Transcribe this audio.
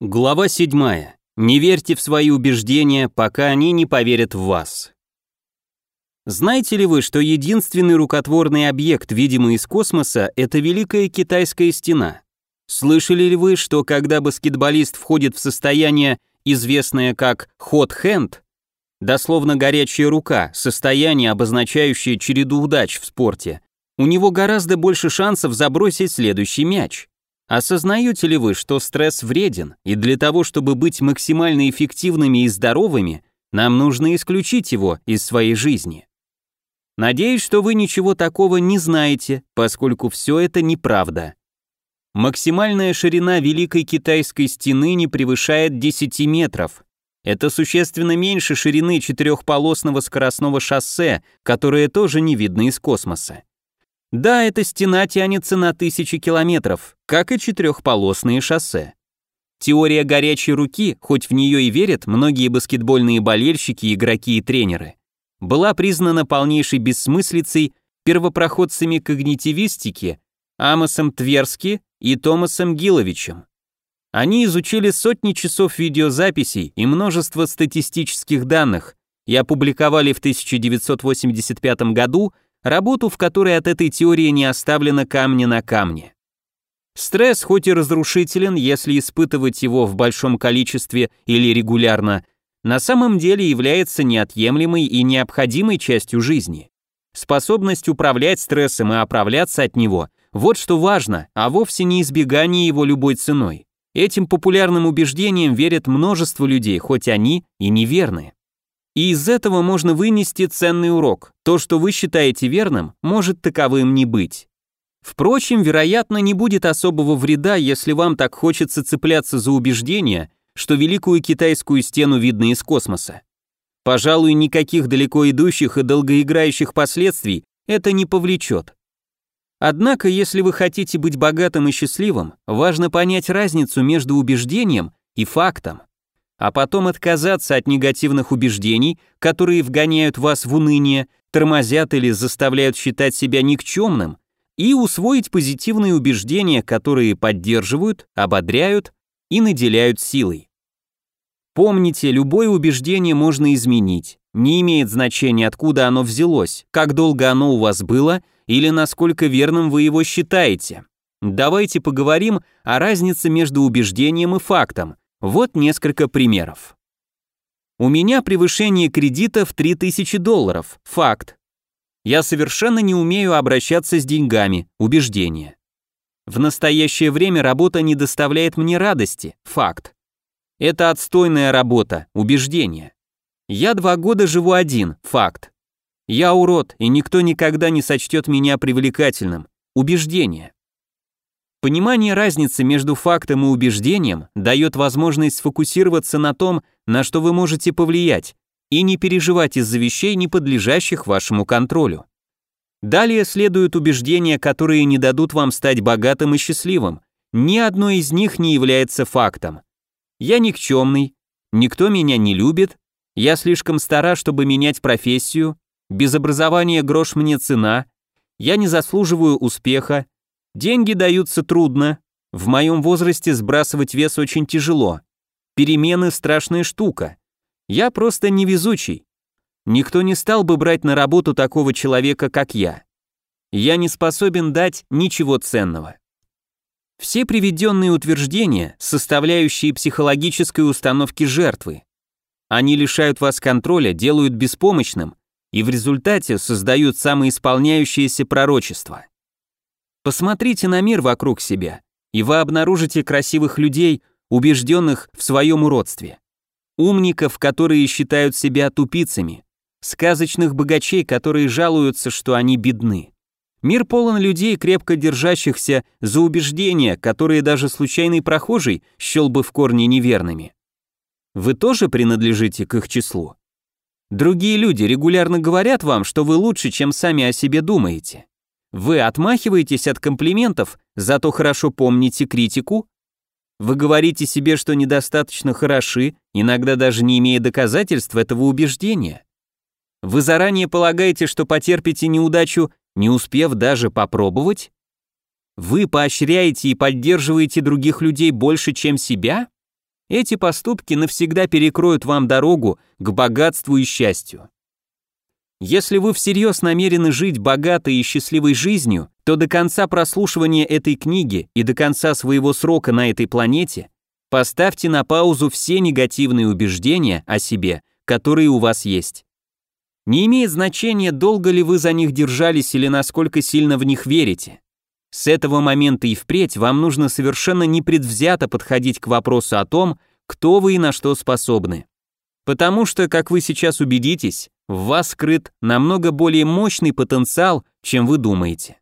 Глава 7. Не верьте в свои убеждения, пока они не поверят в вас. Знаете ли вы, что единственный рукотворный объект, видимый из космоса, это Великая Китайская стена? Слышали ли вы, что когда баскетболист входит в состояние, известное как hot hand, дословно горячая рука, состояние, обозначающее череду удач в спорте, у него гораздо больше шансов забросить следующий мяч? Осознаете ли вы, что стресс вреден, и для того, чтобы быть максимально эффективными и здоровыми, нам нужно исключить его из своей жизни? Надеюсь, что вы ничего такого не знаете, поскольку все это неправда. Максимальная ширина Великой Китайской стены не превышает 10 метров. Это существенно меньше ширины четырехполосного скоростного шоссе, которое тоже не видно из космоса. Да, эта стена тянется на тысячи километров, как и четырехполосные шоссе. Теория горячей руки, хоть в нее и верят многие баскетбольные болельщики, игроки и тренеры, была признана полнейшей бессмыслицей первопроходцами когнитивистики Амосом Тверски и Томасом Гиловичем. Они изучили сотни часов видеозаписей и множество статистических данных и опубликовали в 1985 году работу, в которой от этой теории не оставлено камня на камне. Стресс хоть и разрушителен, если испытывать его в большом количестве или регулярно, на самом деле является неотъемлемой и необходимой частью жизни. Способность управлять стрессом и оправляться от него – вот что важно, а вовсе не избегание его любой ценой. Этим популярным убеждением верят множество людей, хоть они и неверны. И из этого можно вынести ценный урок. То, что вы считаете верным, может таковым не быть. Впрочем, вероятно, не будет особого вреда, если вам так хочется цепляться за убеждение, что Великую Китайскую стену видно из космоса. Пожалуй, никаких далеко идущих и долгоиграющих последствий это не повлечет. Однако, если вы хотите быть богатым и счастливым, важно понять разницу между убеждением и фактом а потом отказаться от негативных убеждений, которые вгоняют вас в уныние, тормозят или заставляют считать себя никчемным, и усвоить позитивные убеждения, которые поддерживают, ободряют и наделяют силой. Помните, любое убеждение можно изменить. Не имеет значения, откуда оно взялось, как долго оно у вас было или насколько верным вы его считаете. Давайте поговорим о разнице между убеждением и фактом, вот несколько примеров. У меня превышение кредита в 3000 долларов. Факт. Я совершенно не умею обращаться с деньгами. Убеждение. В настоящее время работа не доставляет мне радости. Факт. Это отстойная работа. Убеждение. Я два года живу один. Факт. Я урод, и никто никогда не сочтет меня привлекательным. Убеждение. Понимание разницы между фактом и убеждением дает возможность сфокусироваться на том, на что вы можете повлиять, и не переживать из-за вещей, не подлежащих вашему контролю. Далее следуют убеждения, которые не дадут вам стать богатым и счастливым. Ни одно из них не является фактом. Я никчемный, никто меня не любит, я слишком стара, чтобы менять профессию, без образования грош мне цена, я не заслуживаю успеха, Деньги даются трудно. В моем возрасте сбрасывать вес очень тяжело. Перемены – страшная штука. Я просто невезучий. Никто не стал бы брать на работу такого человека, как я. Я не способен дать ничего ценного. Все приведенные утверждения – составляющие психологической установки жертвы. Они лишают вас контроля, делают беспомощным и в результате создают самоисполняющееся пророчество. Посмотрите на мир вокруг себя, и вы обнаружите красивых людей, убежденных в своем уродстве. Умников, которые считают себя тупицами. Сказочных богачей, которые жалуются, что они бедны. Мир полон людей, крепко держащихся за убеждения, которые даже случайный прохожий счел бы в корне неверными. Вы тоже принадлежите к их числу. Другие люди регулярно говорят вам, что вы лучше, чем сами о себе думаете. Вы отмахиваетесь от комплиментов, зато хорошо помните критику? Вы говорите себе, что недостаточно хороши, иногда даже не имея доказательств этого убеждения. Вы заранее полагаете, что потерпите неудачу, не успев даже попробовать? Вы поощряете и поддерживаете других людей больше, чем себя? Эти поступки навсегда перекроют вам дорогу к богатству и счастью. Если вы всерьез намерены жить богатой и счастливой жизнью, то до конца прослушивания этой книги и до конца своего срока на этой планете поставьте на паузу все негативные убеждения о себе, которые у вас есть. Не имеет значения, долго ли вы за них держались или насколько сильно в них верите. С этого момента и впредь вам нужно совершенно непредвзято подходить к вопросу о том, кто вы и на что способны. Потому что, как вы сейчас убедитесь, в вас скрыт намного более мощный потенциал, чем вы думаете.